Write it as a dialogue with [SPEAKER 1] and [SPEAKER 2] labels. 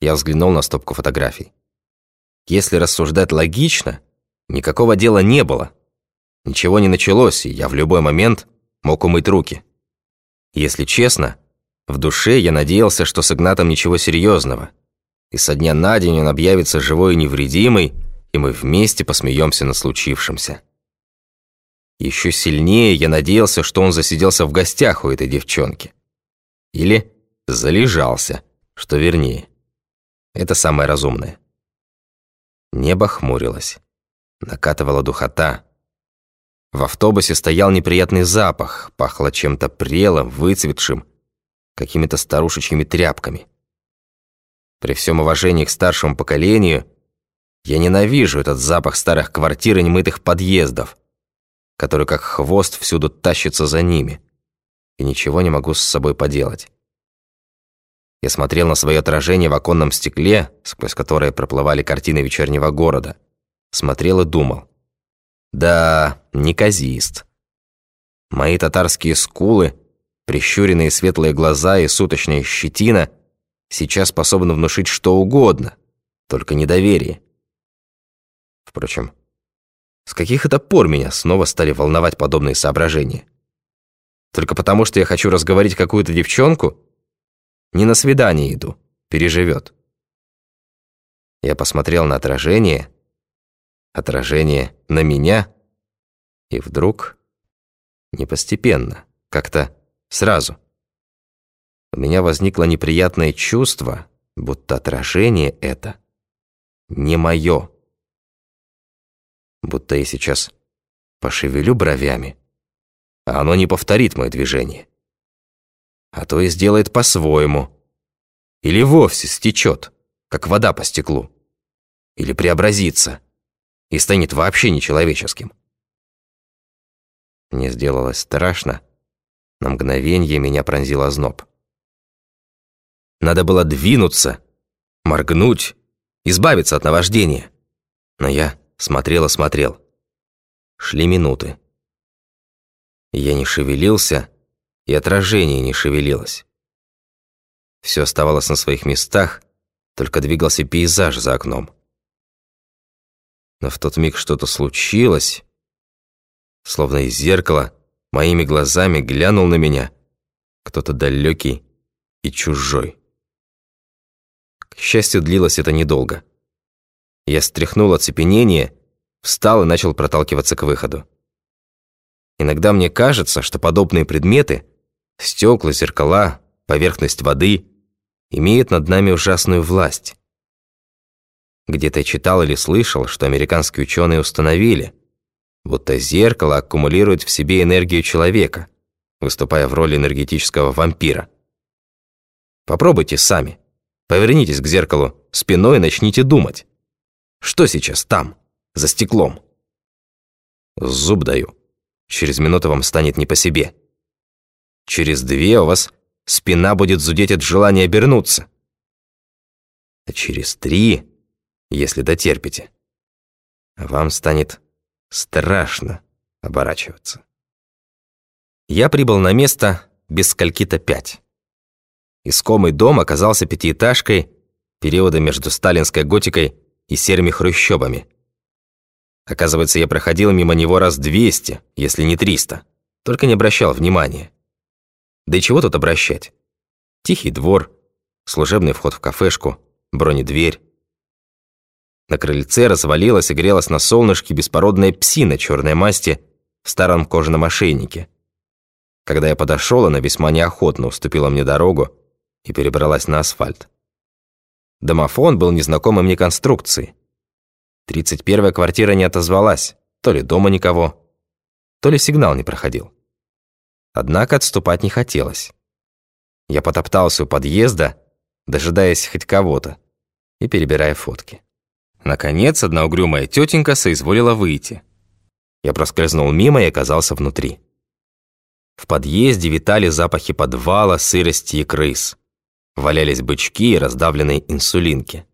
[SPEAKER 1] Я взглянул на стопку фотографий. Если рассуждать логично, никакого дела не было. Ничего не началось, и я в любой момент мог умыть руки. Если честно, в душе я надеялся, что с Игнатом ничего серьезного, и со дня на день он объявится живой и невредимый, и мы вместе посмеемся над случившимся. Еще сильнее я надеялся, что он засиделся в гостях у этой девчонки. Или залежался, что вернее. Это самое разумное. Небо хмурилось. Накатывала духота. В автобусе стоял неприятный запах, пахло чем-то прелым, выцветшим, какими-то старушечьими тряпками. При всем уважении к старшему поколению, я ненавижу этот запах старых квартир и немытых подъездов, который как хвост всюду тащится за ними, и ничего не могу с собой поделать. Я смотрел на свое отражение в оконном стекле, сквозь которое проплывали картины вечернего города. Смотрел и думал. Да, неказист. Мои татарские скулы, прищуренные светлые глаза и суточная щетина сейчас способны внушить что угодно, только недоверие. Впрочем, с каких это пор меня снова стали волновать подобные соображения? Только потому, что я хочу разговорить какую-то девчонку? Не на свидание иду, переживет. Я посмотрел на отражение, отражение на меня, и вдруг, не постепенно, как-то сразу, у меня возникло неприятное чувство, будто отражение это не мое будто я сейчас пошевелю бровями, а оно не повторит мое движение. А то и сделает по-своему. Или вовсе стечет, как вода по стеклу. Или преобразится и станет вообще нечеловеческим. Мне сделалось страшно. На мгновение меня пронзил озноб. Надо было двинуться, моргнуть, избавиться от наваждения. Но я смотрел и смотрел. Шли минуты. Я не шевелился, и отражение не шевелилось. Все оставалось на своих местах, только двигался пейзаж за окном. Но в тот миг что-то случилось, словно из зеркала моими глазами глянул на меня кто-то далекий и чужой. К счастью, длилось это недолго. Я стряхнул оцепенение, встал и начал проталкиваться к выходу. Иногда мне кажется, что подобные предметы – стекла, зеркала, поверхность воды – имеют над нами ужасную власть. Где-то читал или слышал, что американские ученые установили, будто зеркало аккумулирует в себе энергию человека, выступая в роли энергетического вампира. Попробуйте сами. Повернитесь к зеркалу спиной и начните думать. Что сейчас там, за стеклом? Зуб даю. Через минуту вам станет не по себе. Через две у вас спина будет зудеть от желания обернуться. А через три, если дотерпите, вам станет страшно оборачиваться. Я прибыл на место без скольки-то пять. Искомый дом оказался пятиэтажкой периода между сталинской готикой и серыми хрущобами. Оказывается, я проходил мимо него раз двести, если не триста, только не обращал внимания. Да и чего тут обращать? Тихий двор, служебный вход в кафешку, бронедверь. На крыльце развалилась и грелась на солнышке беспородная псина черной масти в старом кожаном ошейнике. Когда я подошел, она весьма неохотно уступила мне дорогу и перебралась на асфальт. Домофон был незнакомой мне конструкции. Тридцать первая квартира не отозвалась, то ли дома никого, то ли сигнал не проходил. Однако отступать не хотелось. Я потоптался у подъезда, дожидаясь хоть кого-то и перебирая фотки. Наконец, одна угрюмая тетенька соизволила выйти. Я проскользнул мимо и оказался внутри. В подъезде витали запахи подвала, сырости и крыс валялись бычки и раздавленные инсулинки.